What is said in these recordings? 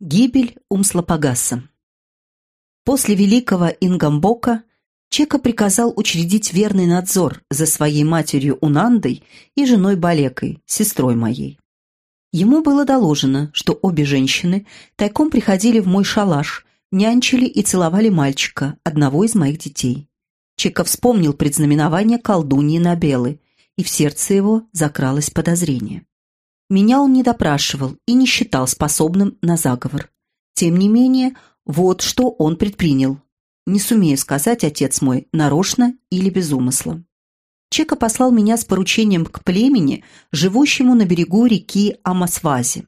Гибель Умслопогаса После великого Ингамбока Чека приказал учредить верный надзор за своей матерью Унандой и женой Балекой, сестрой моей. Ему было доложено, что обе женщины тайком приходили в мой шалаш, нянчили и целовали мальчика, одного из моих детей. Чека вспомнил предзнаменование колдуньи Набелы, и в сердце его закралось подозрение. Меня он не допрашивал и не считал способным на заговор. Тем не менее, вот что он предпринял. Не сумею сказать, отец мой, нарочно или без умысла. Чека послал меня с поручением к племени, живущему на берегу реки Амасвази.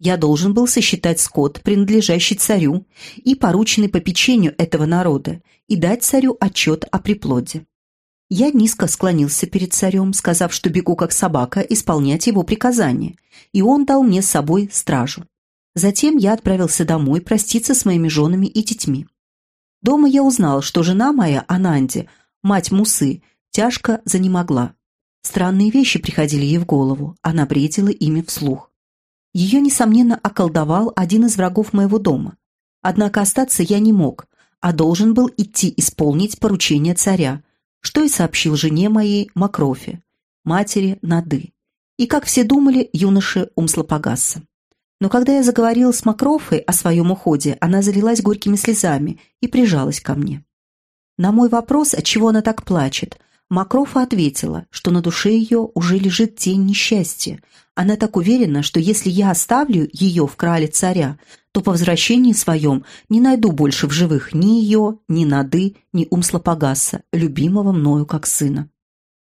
Я должен был сосчитать скот, принадлежащий царю, и порученный по печенью этого народа, и дать царю отчет о приплоде. Я низко склонился перед царем, сказав, что бегу как собака исполнять его приказания, и он дал мне с собой стражу. Затем я отправился домой проститься с моими женами и детьми. Дома я узнал, что жена моя, Ананди, мать Мусы, тяжко занемогла. Странные вещи приходили ей в голову, она бредила ими вслух. Ее, несомненно, околдовал один из врагов моего дома. Однако остаться я не мог, а должен был идти исполнить поручение царя, что и сообщил жене моей Макрофе, матери Нады, и, как все думали, юноше Умслопогаса. Но когда я заговорил с Макрофой о своем уходе, она залилась горькими слезами и прижалась ко мне. На мой вопрос, отчего она так плачет, Макрофа ответила, что на душе ее уже лежит тень несчастья. Она так уверена, что если я оставлю ее в крале царя, то по возвращении своем не найду больше в живых ни ее, ни Нады, ни Умслопогаса, любимого мною как сына.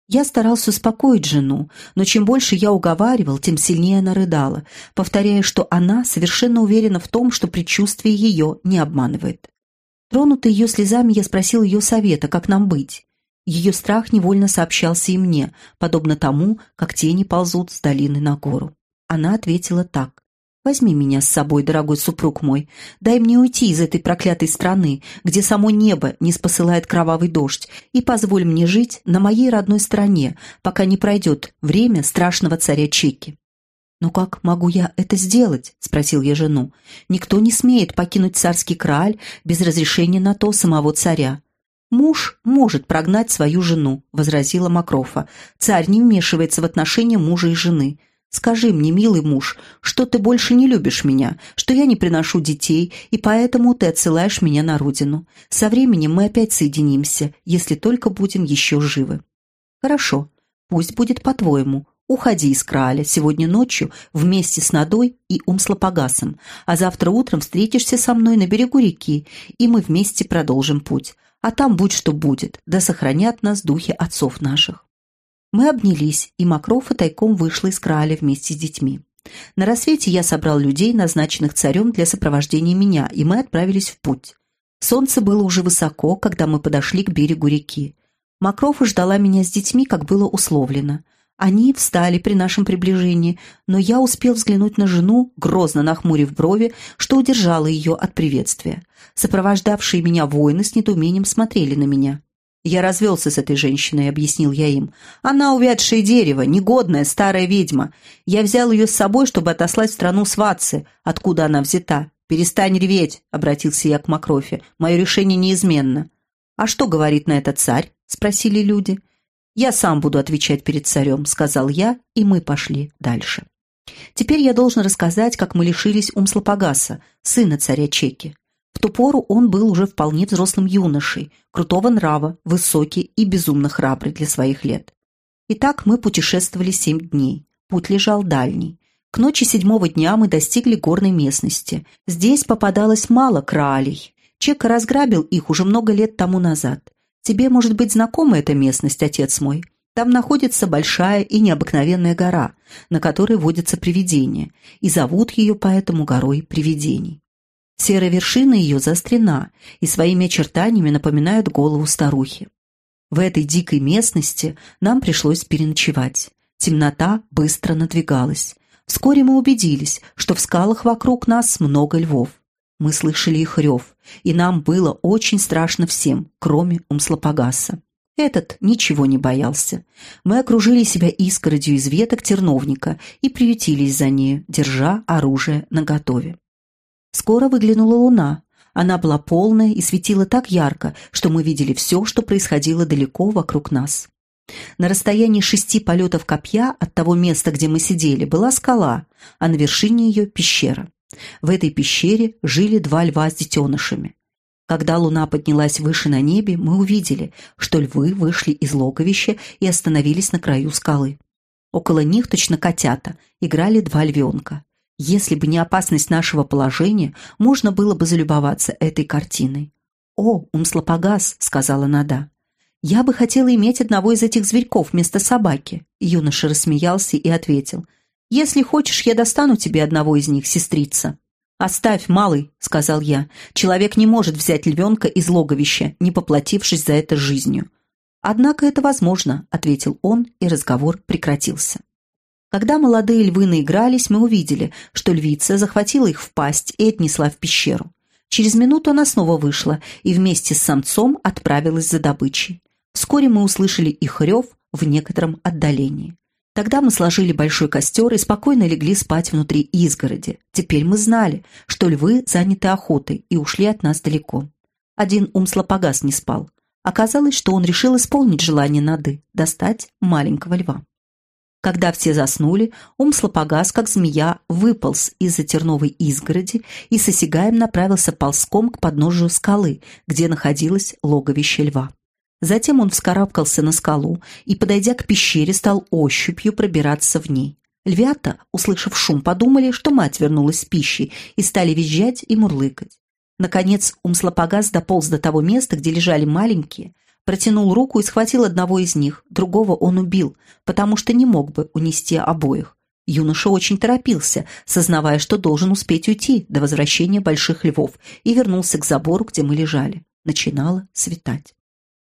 Я старался успокоить жену, но чем больше я уговаривал, тем сильнее она рыдала, повторяя, что она совершенно уверена в том, что предчувствие ее не обманывает. Тронутый ее слезами, я спросил ее совета, как нам быть. Ее страх невольно сообщался и мне, подобно тому, как тени ползут с долины на гору. Она ответила так. «Возьми меня с собой, дорогой супруг мой. Дай мне уйти из этой проклятой страны, где само небо не спосылает кровавый дождь, и позволь мне жить на моей родной стране, пока не пройдет время страшного царя Чеки». «Но как могу я это сделать?» — спросил я жену. «Никто не смеет покинуть царский краль без разрешения на то самого царя. «Муж может прогнать свою жену», — возразила Макрофа. «Царь не вмешивается в отношения мужа и жены. Скажи мне, милый муж, что ты больше не любишь меня, что я не приношу детей, и поэтому ты отсылаешь меня на родину. Со временем мы опять соединимся, если только будем еще живы». «Хорошо, пусть будет по-твоему. Уходи из Краля сегодня ночью вместе с Надой и Умслопогасом, а завтра утром встретишься со мной на берегу реки, и мы вместе продолжим путь а там будь что будет, да сохранят нас духи отцов наших. Мы обнялись, и Макрофа тайком вышла из краля вместе с детьми. На рассвете я собрал людей, назначенных царем для сопровождения меня, и мы отправились в путь. Солнце было уже высоко, когда мы подошли к берегу реки. Макрофа ждала меня с детьми, как было условлено. Они встали при нашем приближении, но я успел взглянуть на жену, грозно нахмурив брови, что удержало ее от приветствия. Сопровождавшие меня воины с недоумением смотрели на меня. «Я развелся с этой женщиной», — объяснил я им. «Она увядшее дерево, негодная старая ведьма. Я взял ее с собой, чтобы отослать в страну Сватцы, откуда она взята. Перестань реветь», — обратился я к Макрофе. «Мое решение неизменно». «А что говорит на это царь?» — спросили люди. «Я сам буду отвечать перед царем», — сказал я, и мы пошли дальше. Теперь я должен рассказать, как мы лишились Умслопогаса, сына царя Чеки. В ту пору он был уже вполне взрослым юношей, крутого нрава, высокий и безумно храбрый для своих лет. Итак, мы путешествовали семь дней. Путь лежал дальний. К ночи седьмого дня мы достигли горной местности. Здесь попадалось мало краалей. Чека разграбил их уже много лет тому назад. Тебе, может быть, знакома эта местность, отец мой? Там находится большая и необыкновенная гора, на которой водятся привидения, и зовут ее поэтому горой привидений. Серая вершина ее заострена и своими очертаниями напоминает голову старухи. В этой дикой местности нам пришлось переночевать. Темнота быстро надвигалась. Вскоре мы убедились, что в скалах вокруг нас много львов. Мы слышали их рев, и нам было очень страшно всем, кроме Умслопогаса. Этот ничего не боялся. Мы окружили себя искородью из веток терновника и приютились за нею, держа оружие наготове. Скоро выглянула луна. Она была полная и светила так ярко, что мы видели все, что происходило далеко вокруг нас. На расстоянии шести полетов копья от того места, где мы сидели, была скала, а на вершине ее пещера. В этой пещере жили два льва с детенышами. Когда луна поднялась выше на небе, мы увидели, что львы вышли из логовища и остановились на краю скалы. Около них, точно котята, играли два львенка. Если бы не опасность нашего положения, можно было бы залюбоваться этой картиной. «О, Умслопогас», — сказала Нада, — «я бы хотела иметь одного из этих зверьков вместо собаки». Юноша рассмеялся и ответил, «Если хочешь, я достану тебе одного из них, сестрица». «Оставь, малый», — сказал я. «Человек не может взять львенка из логовища, не поплатившись за это жизнью». «Однако это возможно», — ответил он, и разговор прекратился. Когда молодые львы наигрались, мы увидели, что львица захватила их в пасть и отнесла в пещеру. Через минуту она снова вышла и вместе с самцом отправилась за добычей. Вскоре мы услышали их рев в некотором отдалении. Тогда мы сложили большой костер и спокойно легли спать внутри изгороди. Теперь мы знали, что львы заняты охотой и ушли от нас далеко. Один умслопогас не спал. Оказалось, что он решил исполнить желание Нады – достать маленького льва. Когда все заснули, умслопогас, как змея, выполз из-за терновой изгороди и с осягаем направился ползком к подножию скалы, где находилось логовище льва. Затем он вскарабкался на скалу и, подойдя к пещере, стал ощупью пробираться в ней. Львята, услышав шум, подумали, что мать вернулась с пищей, и стали визжать и мурлыкать. Наконец Умслопогас дополз до того места, где лежали маленькие, протянул руку и схватил одного из них, другого он убил, потому что не мог бы унести обоих. Юноша очень торопился, сознавая, что должен успеть уйти до возвращения больших львов, и вернулся к забору, где мы лежали. Начинало светать.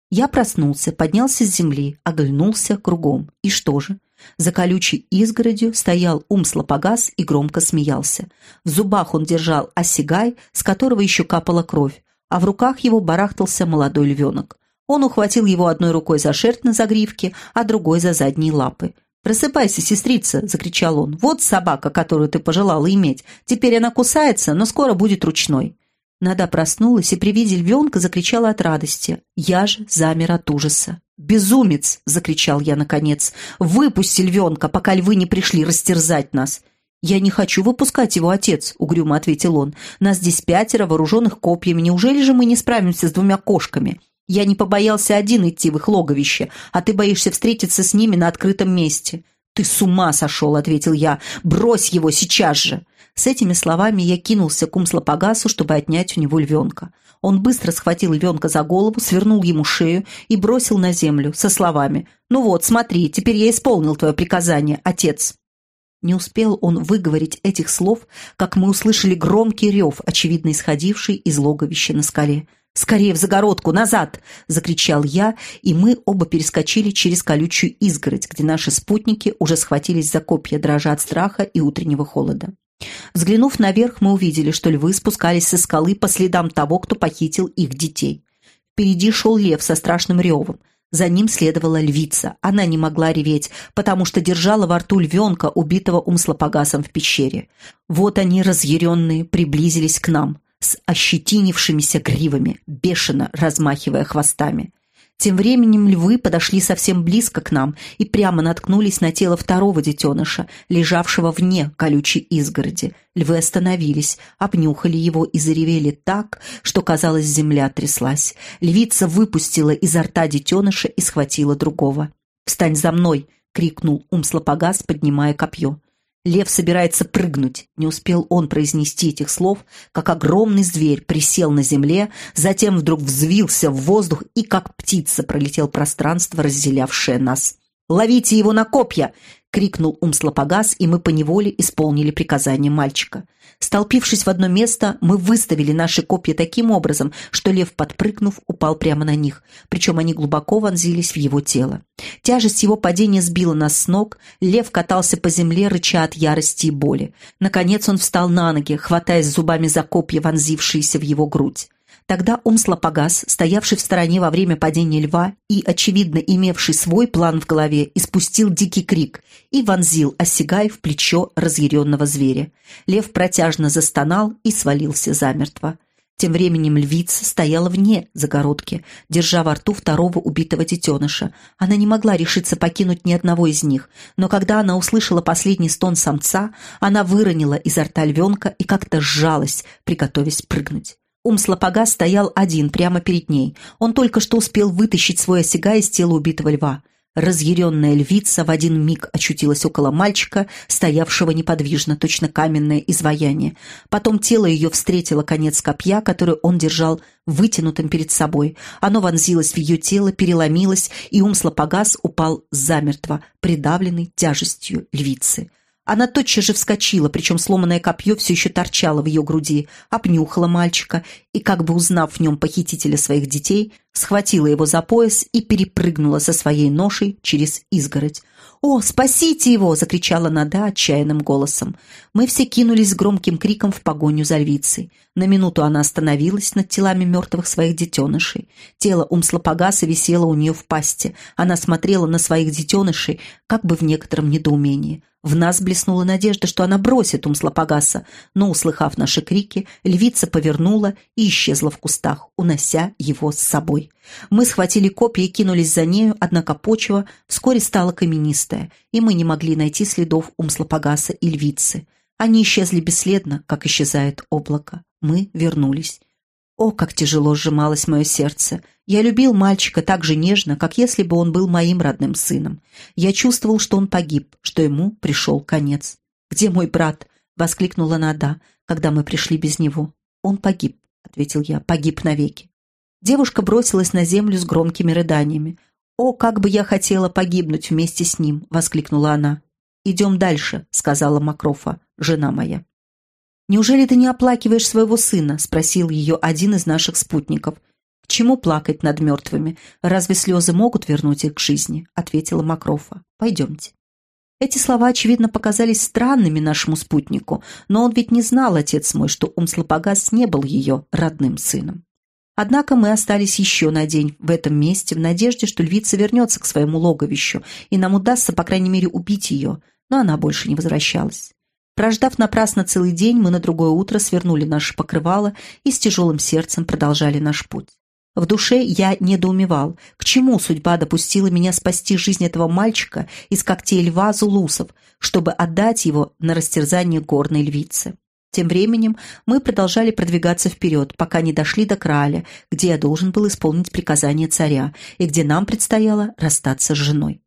Я проснулся, поднялся с земли, оглянулся кругом. И что же? За колючей изгородью стоял Умслопогас и громко смеялся. В зубах он держал осигай, с которого еще капала кровь, а в руках его барахтался молодой львенок. Он ухватил его одной рукой за шерсть на загривке, а другой за задние лапы. «Просыпайся, сестрица!» – закричал он. «Вот собака, которую ты пожелала иметь. Теперь она кусается, но скоро будет ручной». Нада проснулась и при виде львенка закричала от радости. Я же замер от ужаса. «Безумец!» — закричал я наконец. «Выпусти львенка, пока львы не пришли растерзать нас!» «Я не хочу выпускать его, отец», — угрюмо ответил он. «Нас здесь пятеро, вооруженных копьями. Неужели же мы не справимся с двумя кошками? Я не побоялся один идти в их логовище, а ты боишься встретиться с ними на открытом месте». «Ты с ума сошел», — ответил я. «Брось его сейчас же!» С этими словами я кинулся к Умслопогасу, чтобы отнять у него львенка. Он быстро схватил львенка за голову, свернул ему шею и бросил на землю со словами «Ну вот, смотри, теперь я исполнил твое приказание, отец». Не успел он выговорить этих слов, как мы услышали громкий рев, очевидно исходивший из логовища на скале. «Скорее в загородку, назад!» — закричал я, и мы оба перескочили через колючую изгородь, где наши спутники уже схватились за копья, дрожа от страха и утреннего холода. Взглянув наверх, мы увидели, что львы спускались со скалы по следам того, кто похитил их детей. Впереди шел лев со страшным ревом. За ним следовала львица. Она не могла реветь, потому что держала во рту львенка, убитого умслопогасом в пещере. Вот они, разъяренные, приблизились к нам с ощетинившимися гривами, бешено размахивая хвостами. Тем временем львы подошли совсем близко к нам и прямо наткнулись на тело второго детеныша, лежавшего вне колючей изгороди. Львы остановились, обнюхали его и заревели так, что, казалось, земля тряслась. Львица выпустила изо рта детеныша и схватила другого. «Встань за мной!» — крикнул Умслопогас, поднимая копье. Лев собирается прыгнуть. Не успел он произнести этих слов, как огромный зверь присел на земле, затем вдруг взвился в воздух и, как птица, пролетел пространство, разделявшее нас. «Ловите его на копья!» — крикнул Умслопогас, и мы поневоле исполнили приказание мальчика. Столпившись в одно место, мы выставили наши копья таким образом, что лев, подпрыгнув, упал прямо на них, причем они глубоко вонзились в его тело. Тяжесть его падения сбила нас с ног, лев катался по земле, рыча от ярости и боли. Наконец он встал на ноги, хватаясь зубами за копья, вонзившиеся в его грудь. Тогда Умслопогас, стоявший в стороне во время падения льва и, очевидно, имевший свой план в голове, испустил дикий крик и вонзил осягай в плечо разъяренного зверя. Лев протяжно застонал и свалился замертво. Тем временем львица стояла вне загородки, держа во рту второго убитого детеныша. Она не могла решиться покинуть ни одного из них, но когда она услышала последний стон самца, она выронила изо рта львенка и как-то сжалась, приготовясь прыгнуть. Умслопога стоял один прямо перед ней. Он только что успел вытащить свой осяга из тела убитого льва. Разъяренная львица в один миг очутилась около мальчика, стоявшего неподвижно, точно каменное изваяние. Потом тело ее встретило конец копья, который он держал вытянутым перед собой. Оно вонзилось в ее тело, переломилось, и Умслопогас упал замертво, придавленный тяжестью львицы. Она тотчас же вскочила, причем сломанное копье все еще торчало в ее груди, обнюхала мальчика и, как бы узнав в нем похитителя своих детей, схватила его за пояс и перепрыгнула со своей ношей через изгородь. «О, спасите его!» — закричала Нада отчаянным голосом. Мы все кинулись с громким криком в погоню за львицей. На минуту она остановилась над телами мертвых своих детенышей. Тело Умслопогаса висело у нее в пасти. Она смотрела на своих детенышей, как бы в некотором недоумении. В нас блеснула надежда, что она бросит Умслопогаса, но, услыхав наши крики, львица повернула и исчезла в кустах, унося его с собой. Мы схватили копья и кинулись за нею, однако почва вскоре стала каменистая, и мы не могли найти следов Умслопогаса и львицы. Они исчезли бесследно, как исчезает облако. Мы вернулись. О, как тяжело сжималось мое сердце! Я любил мальчика так же нежно, как если бы он был моим родным сыном. Я чувствовал, что он погиб, что ему пришел конец. «Где мой брат?» — воскликнула Нада, когда мы пришли без него. «Он погиб», — ответил я, — «погиб навеки». Девушка бросилась на землю с громкими рыданиями. «О, как бы я хотела погибнуть вместе с ним!» — воскликнула она. «Идем дальше», — сказала Макрофа, жена моя. «Неужели ты не оплакиваешь своего сына?» — спросил ее один из наших спутников. «К чему плакать над мертвыми? Разве слезы могут вернуть их к жизни?» — ответила Макрофа. «Пойдемте». Эти слова, очевидно, показались странными нашему спутнику, но он ведь не знал, отец мой, что Умслопогас не был ее родным сыном. Однако мы остались еще на день в этом месте в надежде, что львица вернется к своему логовищу, и нам удастся, по крайней мере, убить ее, но она больше не возвращалась. Прождав напрасно целый день, мы на другое утро свернули наше покрывало и с тяжелым сердцем продолжали наш путь. В душе я недоумевал, к чему судьба допустила меня спасти жизнь этого мальчика из когтей льва Зулусов, чтобы отдать его на растерзание горной львицы. Тем временем мы продолжали продвигаться вперед, пока не дошли до Краля, где я должен был исполнить приказание царя и где нам предстояло расстаться с женой.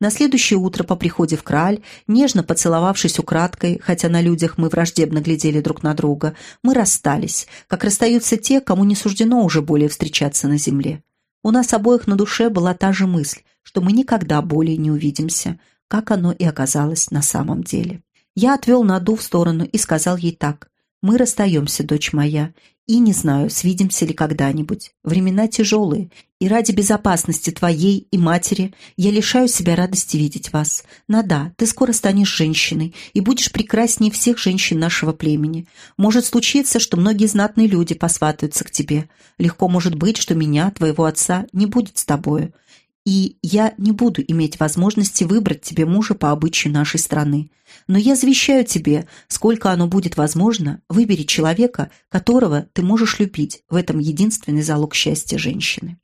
На следующее утро по приходе в Краль, нежно поцеловавшись украдкой, хотя на людях мы враждебно глядели друг на друга, мы расстались, как расстаются те, кому не суждено уже более встречаться на земле. У нас обоих на душе была та же мысль, что мы никогда более не увидимся, как оно и оказалось на самом деле. Я отвел Наду в сторону и сказал ей так. «Мы расстаемся, дочь моя, и не знаю, свидимся ли когда-нибудь. Времена тяжелые, и ради безопасности твоей и матери я лишаю себя радости видеть вас. Нада, ты скоро станешь женщиной и будешь прекраснее всех женщин нашего племени. Может случиться, что многие знатные люди посватаются к тебе. Легко может быть, что меня, твоего отца, не будет с тобою и я не буду иметь возможности выбрать тебе мужа по обычаю нашей страны. Но я завещаю тебе, сколько оно будет возможно, выбери человека, которого ты можешь любить. В этом единственный залог счастья женщины.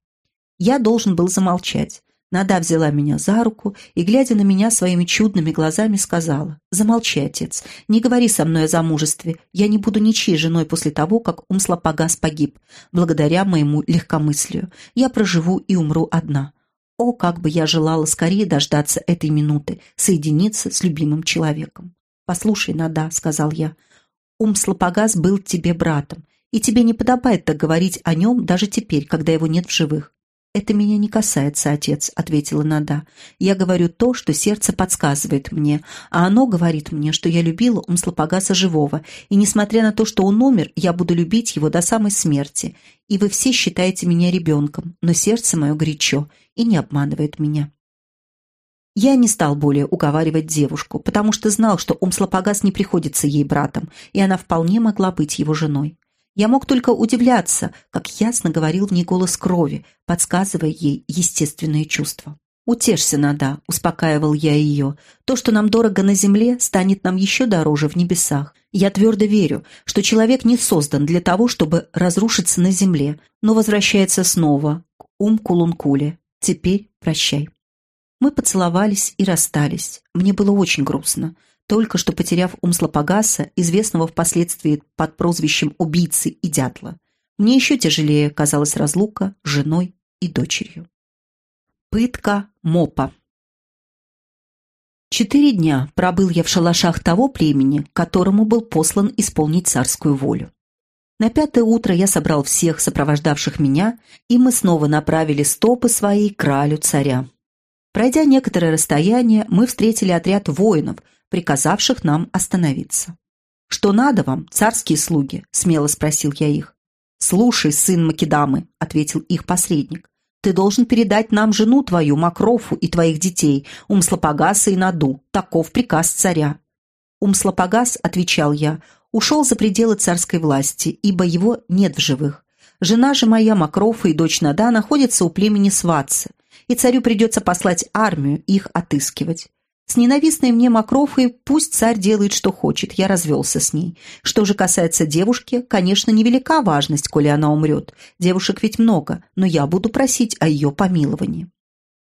Я должен был замолчать. Нада взяла меня за руку и, глядя на меня своими чудными глазами, сказала, «Замолчи, отец, не говори со мной о замужестве, я не буду ничьей женой после того, как Умслопогас погиб, благодаря моему легкомыслию. Я проживу и умру одна. О, как бы я желала скорее дождаться этой минуты, соединиться с любимым человеком. «Послушай, Нада», — сказал я, — «Умслопогас был тебе братом, и тебе не подобает так говорить о нем даже теперь, когда его нет в живых. «Это меня не касается, отец», — ответила Нада. «Я говорю то, что сердце подсказывает мне, а оно говорит мне, что я любила Умслопогаса живого, и, несмотря на то, что он умер, я буду любить его до самой смерти. И вы все считаете меня ребенком, но сердце мое горячо и не обманывает меня». Я не стал более уговаривать девушку, потому что знал, что Умслопогас не приходится ей братом, и она вполне могла быть его женой. Я мог только удивляться, как ясно говорил в ней голос крови, подсказывая ей естественные чувства. «Утешься, Нада», — успокаивал я ее. «То, что нам дорого на земле, станет нам еще дороже в небесах. Я твердо верю, что человек не создан для того, чтобы разрушиться на земле, но возвращается снова к Ум-Кулункуле. Теперь прощай». Мы поцеловались и расстались. Мне было очень грустно. Только что потеряв Умслопогаса, известного впоследствии под прозвищем убийцы и дятла. Мне еще тяжелее казалась разлука с женой и дочерью. Пытка Мопа Четыре дня пробыл я в шалашах того племени, которому был послан исполнить царскую волю. На пятое утро я собрал всех сопровождавших меня, и мы снова направили стопы свои к кралю царя. Пройдя некоторое расстояние, мы встретили отряд воинов, приказавших нам остановиться. «Что надо вам, царские слуги?» – смело спросил я их. «Слушай, сын Македамы», – ответил их посредник. Ты должен передать нам жену твою, Макрофу, и твоих детей, Умслопогаса и Наду. Таков приказ царя». Умслопогас, отвечал я, ушел за пределы царской власти, ибо его нет в живых. Жена же моя, Макрофа и дочь Нада, находятся у племени Сватцы, и царю придется послать армию их отыскивать. С ненавистной мне Мокрофой пусть царь делает, что хочет, я развелся с ней. Что же касается девушки, конечно, невелика важность, коли она умрет. Девушек ведь много, но я буду просить о ее помиловании.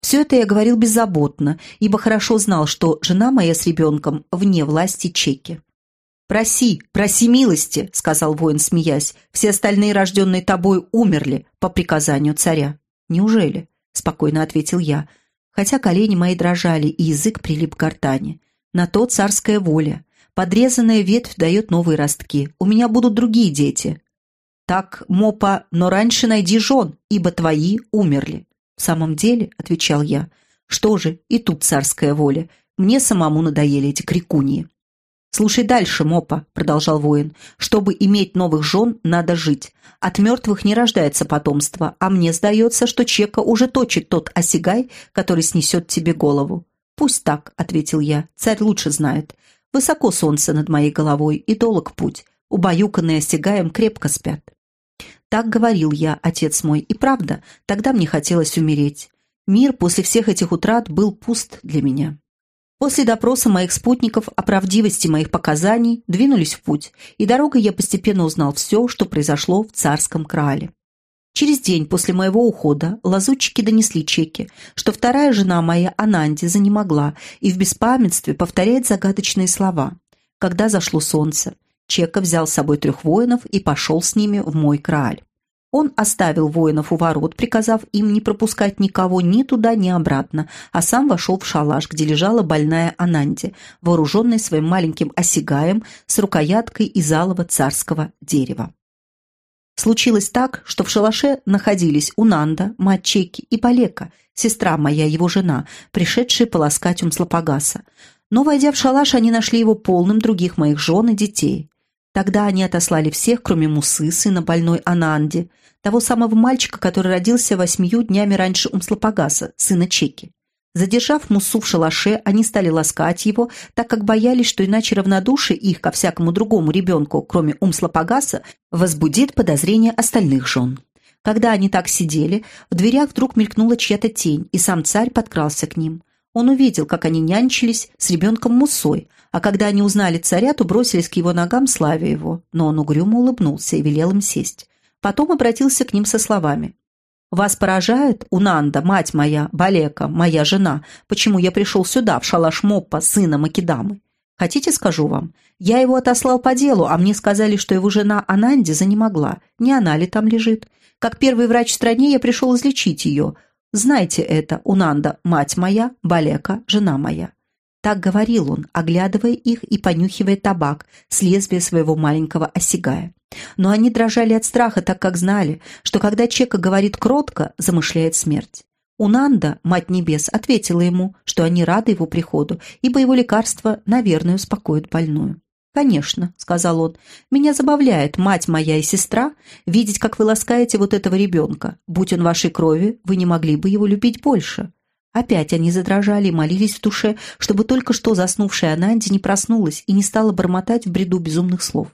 Все это я говорил беззаботно, ибо хорошо знал, что жена моя с ребенком вне власти Чеки. «Проси, проси милости», — сказал воин, смеясь. «Все остальные, рожденные тобой, умерли по приказанию царя». «Неужели?» — спокойно ответил я хотя колени мои дрожали и язык прилип к гортани. На то царская воля. Подрезанная ветвь дает новые ростки. У меня будут другие дети. Так, Мопа, но раньше найди жен, ибо твои умерли. В самом деле, — отвечал я, — что же, и тут царская воля. Мне самому надоели эти крикуньи. «Слушай дальше, Мопа», — продолжал воин. «Чтобы иметь новых жен, надо жить. От мертвых не рождается потомство, а мне сдается, что Чека уже точит тот осягай, который снесет тебе голову». «Пусть так», — ответил я, — «царь лучше знает. Высоко солнце над моей головой и долг путь. Убаюканные осягаем крепко спят». Так говорил я, отец мой, и правда, тогда мне хотелось умереть. Мир после всех этих утрат был пуст для меня. После допроса моих спутников о правдивости моих показаний двинулись в путь, и дорогой я постепенно узнал все, что произошло в царском крале. Через день после моего ухода лазутчики донесли чеки, что вторая жена моя Ананди занемогла и в беспамятстве повторяет загадочные слова. Когда зашло солнце, Чека взял с собой трех воинов и пошел с ними в мой краль. Он оставил воинов у ворот, приказав им не пропускать никого ни туда, ни обратно, а сам вошел в шалаш, где лежала больная Ананди, вооруженная своим маленьким осигаем с рукояткой из алого царского дерева. Случилось так, что в шалаше находились Унанда, мать Чеки и Полека, сестра моя, его жена, пришедшие полоскать Умслопогаса. Но, войдя в шалаш, они нашли его полным других моих жен и детей. Тогда они отослали всех, кроме Мусы, сына больной Ананди, того самого мальчика, который родился восьмию днями раньше Умслопогаса, сына Чеки. Задержав Мусу в шалаше, они стали ласкать его, так как боялись, что иначе равнодушие их ко всякому другому ребенку, кроме Умслопогаса, возбудит подозрения остальных жен. Когда они так сидели, в дверях вдруг мелькнула чья-то тень, и сам царь подкрался к ним. Он увидел, как они нянчились с ребенком Мусой, а когда они узнали царя, то бросились к его ногам, славя его. Но он угрюмо улыбнулся и велел им сесть. Потом обратился к ним со словами. «Вас поражает, Унанда, мать моя, Балека, моя жена, почему я пришел сюда, в шалаш Моппа, сына Македамы? Хотите, скажу вам? Я его отослал по делу, а мне сказали, что его жена Ананди занемогла. Не она ли там лежит? Как первый врач в стране я пришел излечить ее. Знайте это, Унанда, мать моя, Балека, жена моя». Так говорил он, оглядывая их и понюхивая табак с лезвия своего маленького осягая. Но они дрожали от страха, так как знали, что когда Чека говорит кротко, замышляет смерть. Унанда, Мать Небес, ответила ему, что они рады его приходу, ибо его лекарство, наверное, успокоит больную. «Конечно», — сказал он, — «меня забавляет, мать моя и сестра, видеть, как вы ласкаете вот этого ребенка. Будь он вашей крови, вы не могли бы его любить больше. Опять они задрожали и молились в душе, чтобы только что заснувшая Ананди не проснулась и не стала бормотать в бреду безумных слов.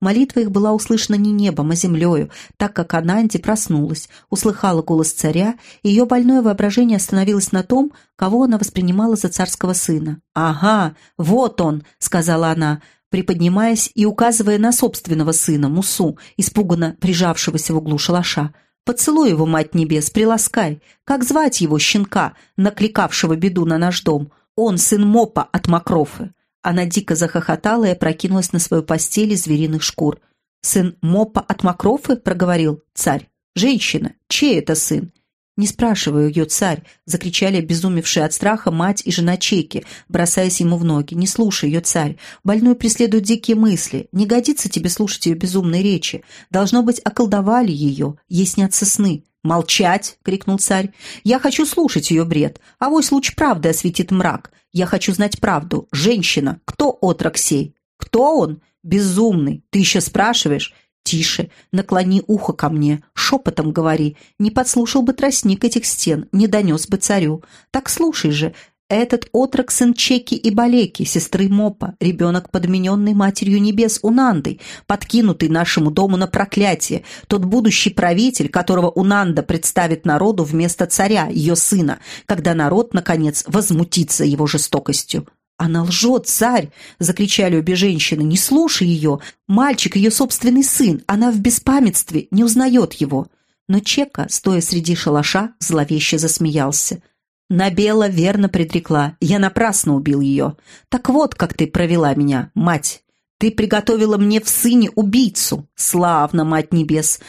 Молитва их была услышана не небом, а землею, так как Ананди проснулась, услыхала голос царя, и ее больное воображение остановилось на том, кого она воспринимала за царского сына. «Ага, вот он!» — сказала она, приподнимаясь и указывая на собственного сына, Мусу, испуганно прижавшегося в углу шалаша. «Поцелуй его, мать небес, приласкай! Как звать его, щенка, накликавшего беду на наш дом? Он сын Мопа от Макрофы!» Она дико захохотала и опрокинулась на свою постель из звериных шкур. «Сын Мопа от Макрофы?» — проговорил царь. «Женщина, чей это сын?» «Не спрашиваю ее, царь!» — закричали обезумевшие от страха мать и жена Чеки, бросаясь ему в ноги. «Не слушай ее, царь! Больной преследует дикие мысли. Не годится тебе слушать ее безумные речи. Должно быть, околдовали ее. Ей снятся сны». «Молчать!» — крикнул царь. «Я хочу слушать ее бред. А вось луч правды осветит мрак. Я хочу знать правду. Женщина, кто отрок сей? Кто он? Безумный. Ты еще спрашиваешь? Тише, наклони ухо ко мне, шепотом говори. Не подслушал бы тростник этих стен, не донес бы царю. Так слушай же, этот отрок сын Чеки и Балеки, сестры Мопа, ребенок, подмененный матерью небес Унандой, подкинутый нашему дому на проклятие, тот будущий правитель, которого Унанда представит народу вместо царя, ее сына, когда народ, наконец, возмутится его жестокостью. «Она лжет, царь!» — закричали обе женщины. «Не слушай ее! Мальчик — ее собственный сын! Она в беспамятстве, не узнает его!» Но Чека, стоя среди шалаша, зловеще засмеялся — Набела верно предрекла. Я напрасно убил ее. Так вот, как ты провела меня, мать. Ты приготовила мне в сыне убийцу. Славно, мать небес.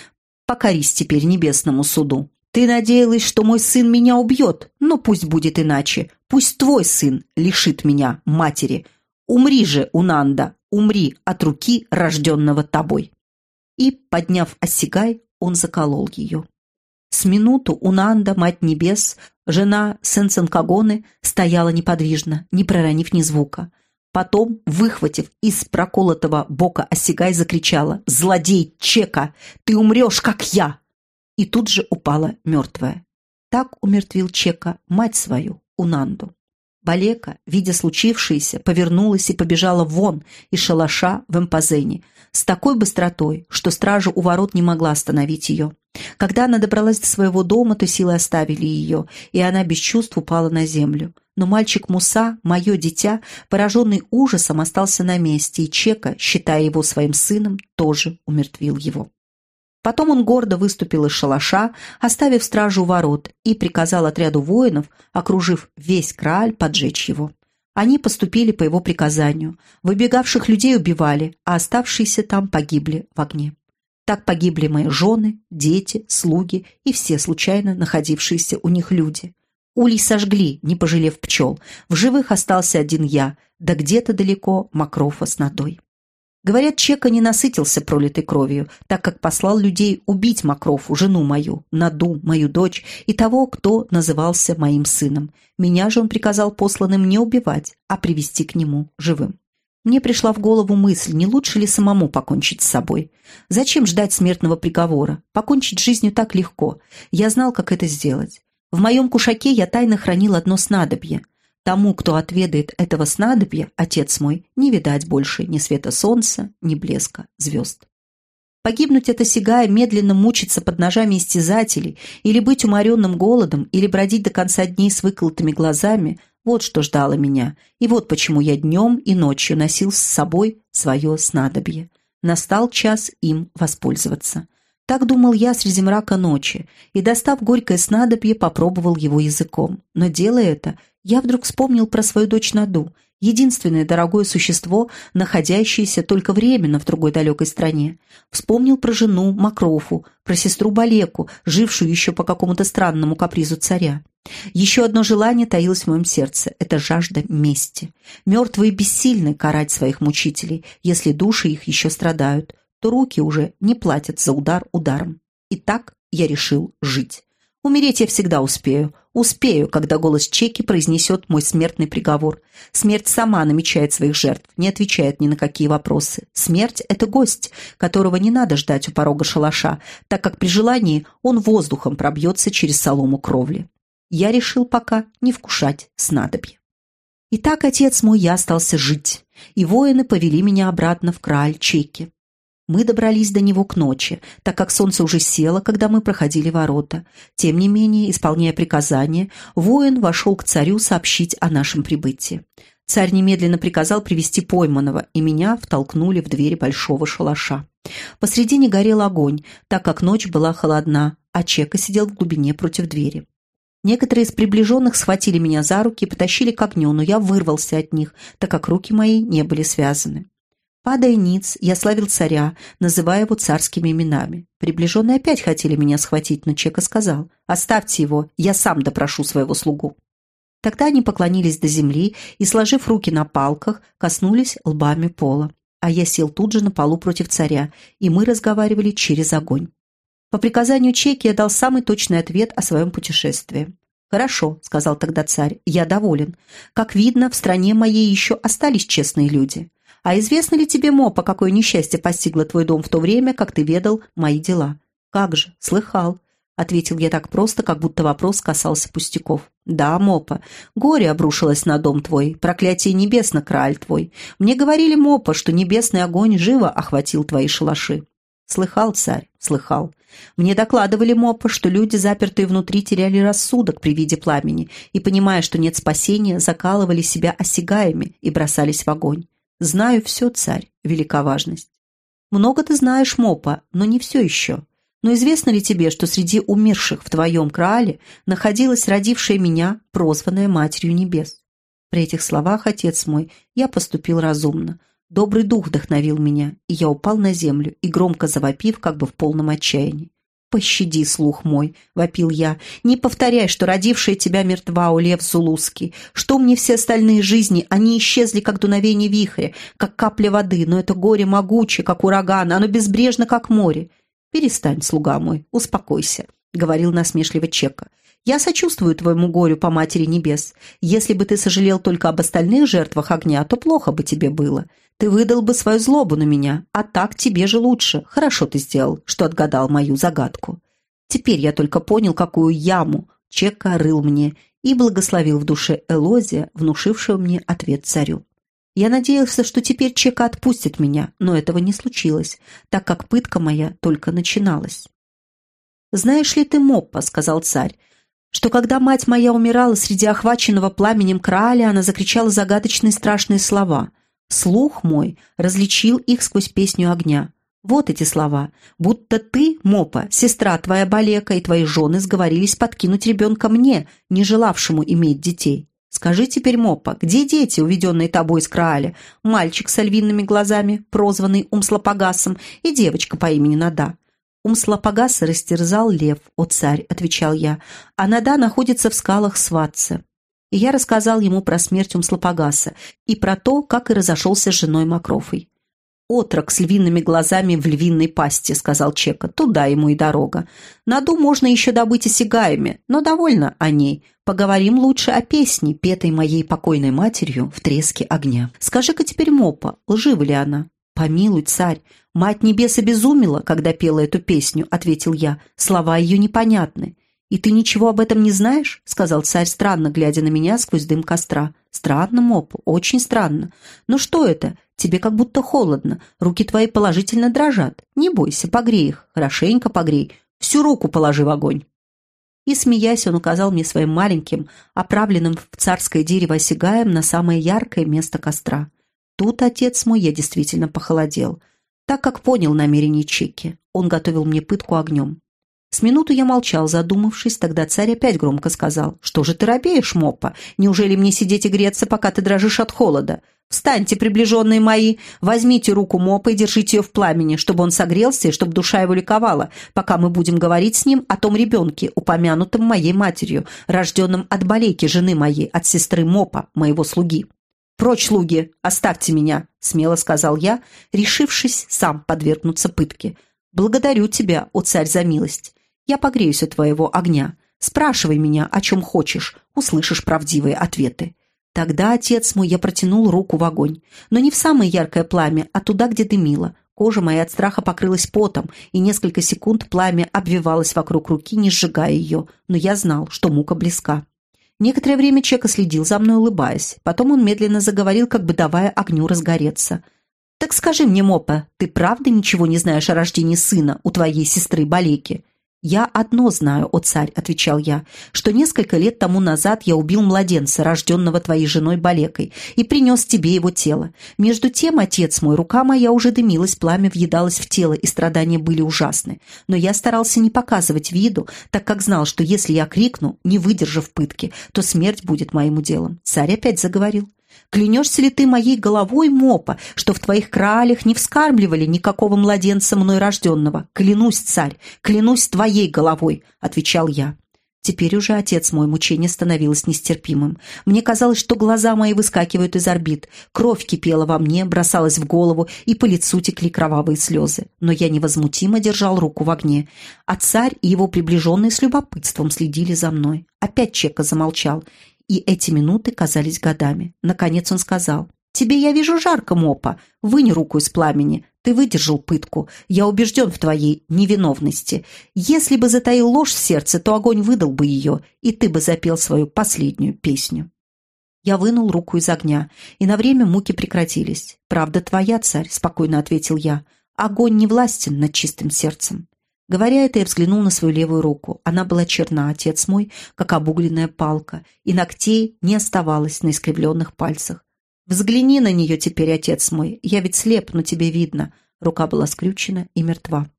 Покорись теперь небесному суду. Ты надеялась, что мой сын меня убьет, но пусть будет иначе. Пусть твой сын лишит меня матери. Умри же, Унанда, умри от руки, рожденного тобой. И, подняв осигай, он заколол ее. С минуту Унанда, Мать Небес, жена Сенсенкагоны, стояла неподвижно, не проронив ни звука. Потом, выхватив из проколотого бока осигай, закричала «Злодей Чека! Ты умрешь, как я!» И тут же упала мертвая. Так умертвил Чека мать свою, Унанду. Балека, видя случившееся, повернулась и побежала вон из шалаша в Эмпазене с такой быстротой, что стража у ворот не могла остановить ее. Когда она добралась до своего дома, то силы оставили ее, и она без чувств упала на землю. Но мальчик Муса, мое дитя, пораженный ужасом, остался на месте, и Чека, считая его своим сыном, тоже умертвил его. Потом он гордо выступил из шалаша, оставив стражу ворот, и приказал отряду воинов, окружив весь Крааль, поджечь его. Они поступили по его приказанию. Выбегавших людей убивали, а оставшиеся там погибли в огне. Так погибли мои жены, дети, слуги и все случайно находившиеся у них люди. Улей сожгли, не пожалев пчел. В живых остался один я, да где-то далеко Макрофа с надой. Говорят, Чека не насытился пролитой кровью, так как послал людей убить Макрофу, жену мою, Наду, мою дочь и того, кто назывался моим сыном. Меня же он приказал посланным не убивать, а привести к нему живым. Мне пришла в голову мысль, не лучше ли самому покончить с собой. Зачем ждать смертного приговора? Покончить жизнью так легко. Я знал, как это сделать. В моем кушаке я тайно хранил одно снадобье. Тому, кто отведает этого снадобья, отец мой, не видать больше ни света солнца, ни блеска звезд. Погибнуть это сигая, медленно мучиться под ножами истязателей, или быть уморенным голодом, или бродить до конца дней с выколотыми глазами – вот что ждало меня, и вот почему я днем и ночью носил с собой свое снадобье. Настал час им воспользоваться. Так думал я среди мрака ночи, и, достав горькое снадобье, попробовал его языком. Но, делая это, я вдруг вспомнил про свою дочь Наду, единственное дорогое существо, находящееся только временно в другой далекой стране. Вспомнил про жену Макрофу, про сестру Балеку, жившую еще по какому-то странному капризу царя. Еще одно желание таилось в моем сердце – это жажда мести. Мертвые бессильны карать своих мучителей, если души их еще страдают, то руки уже не платят за удар ударом. И так я решил жить. Умереть я всегда успею. Успею, когда голос Чеки произнесет мой смертный приговор. Смерть сама намечает своих жертв, не отвечает ни на какие вопросы. Смерть – это гость, которого не надо ждать у порога шалаша, так как при желании он воздухом пробьется через солому кровли я решил пока не вкушать снадобье. И так, отец мой, я остался жить, и воины повели меня обратно в Крааль Чеки. Мы добрались до него к ночи, так как солнце уже село, когда мы проходили ворота. Тем не менее, исполняя приказание, воин вошел к царю сообщить о нашем прибытии. Царь немедленно приказал привести пойманного, и меня втолкнули в двери большого шалаша. Посредине горел огонь, так как ночь была холодна, а Чека сидел в глубине против двери. Некоторые из приближенных схватили меня за руки и потащили к огню, но я вырвался от них, так как руки мои не были связаны. Падая ниц, я славил царя, называя его царскими именами. Приближенные опять хотели меня схватить, но Чека сказал, «Оставьте его, я сам допрошу своего слугу». Тогда они поклонились до земли и, сложив руки на палках, коснулись лбами пола. А я сел тут же на полу против царя, и мы разговаривали через огонь. По приказанию Чеки я дал самый точный ответ о своем путешествии. «Хорошо», — сказал тогда царь, — «я доволен. Как видно, в стране моей еще остались честные люди. А известно ли тебе, Мопа, какое несчастье постигло твой дом в то время, как ты ведал мои дела?» «Как же, слыхал. — ответил я так просто, как будто вопрос касался пустяков. «Да, Мопа, горе обрушилось на дом твой, проклятие небес на краль твой. Мне говорили, Мопа, что небесный огонь живо охватил твои шалаши». «Слыхал, царь, слыхал. Мне докладывали, Мопа, что люди, запертые внутри, теряли рассудок при виде пламени и, понимая, что нет спасения, закалывали себя осягаями и бросались в огонь. Знаю все, царь, велика важность». «Много ты знаешь, Мопа, но не все еще». Но известно ли тебе, что среди умерших в твоем краале находилась родившая меня, прозванная Матерью Небес? При этих словах, отец мой, я поступил разумно. Добрый дух вдохновил меня, и я упал на землю и громко завопив, как бы в полном отчаянии. «Пощади, слух мой!» — вопил я. «Не повторяй, что родившая тебя мертва, у лев Зулузский. Что мне все остальные жизни? Они исчезли, как дуновение вихря, как капля воды, но это горе могучее, как ураган, оно безбрежно, как море. «Перестань, слуга мой, успокойся», — говорил насмешливо Чека. «Я сочувствую твоему горю по Матери Небес. Если бы ты сожалел только об остальных жертвах огня, то плохо бы тебе было. Ты выдал бы свою злобу на меня, а так тебе же лучше. Хорошо ты сделал, что отгадал мою загадку. Теперь я только понял, какую яму Чека рыл мне и благословил в душе Элозия, внушившего мне ответ царю. Я надеялся, что теперь Чека отпустит меня, но этого не случилось, так как пытка моя только начиналась. «Знаешь ли ты, Моппа, — сказал царь, — что когда мать моя умирала среди охваченного пламенем краля, она закричала загадочные страшные слова. Слух мой различил их сквозь песню огня. Вот эти слова. Будто ты, Мопа, сестра твоя Балека и твои жены сговорились подкинуть ребенка мне, не желавшему иметь детей. Скажи теперь, Моппа, где дети, уведенные тобой из Крааля? Мальчик с львиными глазами, прозванный Умслопогасом, и девочка по имени Нада. Умслопогаса растерзал лев, о царь, отвечал я, а Нада находится в скалах Сватца. И я рассказал ему про смерть Умслопогаса и про то, как и разошелся с женой Макрофой. «Отрок с львиными глазами в львиной пасти», — сказал Чека. «Туда ему и дорога. Наду можно еще добыть осягаями, но довольно о ней. Поговорим лучше о песне, петой моей покойной матерью в треске огня. Скажи-ка теперь, Мопа, лжива ли она?» «Помилуй, царь, мать небес обезумела, когда пела эту песню», — ответил я. «Слова ее непонятны». «И ты ничего об этом не знаешь?» — сказал царь, странно глядя на меня сквозь дым костра. «Странно, Мопа, очень странно. Ну что это? Тебе как будто холодно, руки твои положительно дрожат. Не бойся, погрей их, хорошенько погрей, всю руку положи в огонь». И, смеясь, он указал мне своим маленьким, оправленным в царское дерево осягаем на самое яркое место костра. Тут, отец мой, я действительно похолодел, так как понял намерение Чики. Он готовил мне пытку огнем. С минуту я молчал, задумавшись, тогда царь опять громко сказал, «Что же ты робеешь, Моппа? Неужели мне сидеть и греться, пока ты дрожишь от холода? Встаньте, приближенные мои, возьмите руку Мопа и держите ее в пламени, чтобы он согрелся и чтобы душа его ликовала, пока мы будем говорить с ним о том ребенке, упомянутом моей матерью, рожденном от болейки жены моей, от сестры Мопа, моего слуги. «Прочь, слуги, оставьте меня», — смело сказал я, решившись сам подвергнуться пытке. «Благодарю тебя, о царь, за милость. Я погреюсь у твоего огня. Спрашивай меня, о чем хочешь, услышишь правдивые ответы». Тогда, отец мой, я протянул руку в огонь. Но не в самое яркое пламя, а туда, где дымило. Кожа моя от страха покрылась потом, и несколько секунд пламя обвивалось вокруг руки, не сжигая ее, но я знал, что мука близка. Некоторое время Чека следил за мной, улыбаясь. Потом он медленно заговорил, как бы давая огню разгореться. «Так скажи мне, Мопа, ты правда ничего не знаешь о рождении сына у твоей сестры Балеки?» «Я одно знаю, о царь», — отвечал я, «что несколько лет тому назад я убил младенца, рожденного твоей женой Балекой, и принес тебе его тело. Между тем, отец мой, рука моя уже дымилась, пламя въедалось в тело, и страдания были ужасны. Но я старался не показывать виду, так как знал, что если я крикну, не выдержав пытки, то смерть будет моим уделом». Царь опять заговорил. Клянешься ли ты моей головой, Мопа, что в твоих кралях не вскармливали никакого младенца мной рожденного? Клянусь, царь, клянусь твоей головой, — отвечал я. Теперь уже, отец мой, мучение становилось нестерпимым. Мне казалось, что глаза мои выскакивают из орбит, кровь кипела во мне, бросалась в голову, и по лицу текли кровавые слезы. Но я невозмутимо держал руку в огне, а царь и его приближенные с любопытством следили за мной. Опять Чека замолчал, и эти минуты казались годами. Наконец он сказал, «Тебе, я вижу, жарко, Мопа. Вынь руку из пламени. Ты выдержал пытку. Я убежден в твоей невиновности. Если бы затаил ложь в сердце, то огонь выдал бы ее, и ты бы запел свою последнюю песню». Я вынул руку из огня, и на время муки прекратились. «Правда твоя, царь», — спокойно ответил я. «Огонь не властен над чистым сердцем». Говоря это, я взглянул на свою левую руку. Она была черна, отец мой, как обугленная палка, и ногтей не оставалось на искривленных пальцах. «Взгляни на нее теперь, отец мой, я ведь слеп, но тебе видно». Рука была скрючена и мертва.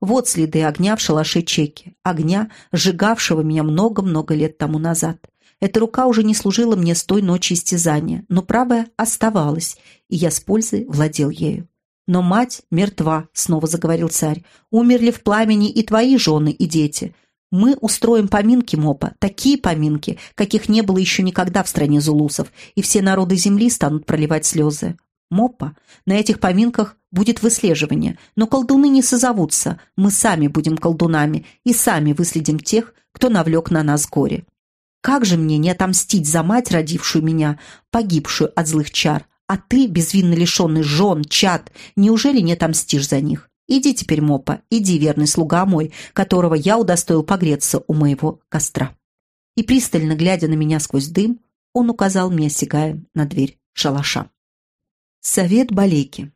Вот следы огня в шалаше Чеки, огня, сжигавшего меня много-много лет тому назад. Эта рука уже не служила мне с той ночи истязания, но правая оставалась, и я с пользой владел ею. «Но мать мертва», — снова заговорил царь. «Умерли в пламени и твои жены и дети. Мы устроим поминки Мопа, такие поминки, каких не было еще никогда в стране зулусов, и все народы земли станут проливать слезы. Мопа, на этих поминках будет выслеживание, но колдуны не созовутся, мы сами будем колдунами и сами выследим тех, кто навлек на нас горе. Как же мне не отомстить за мать, родившую меня, погибшую от злых чар, а ты, безвинно лишенный жен, чад, неужели не отомстишь за них? Иди теперь, Мопа, иди, верный слуга мой, которого я удостоил погреться у моего костра». И, пристально глядя на меня сквозь дым, он указал мне, сигаем на дверь шалаша. Совет Балейки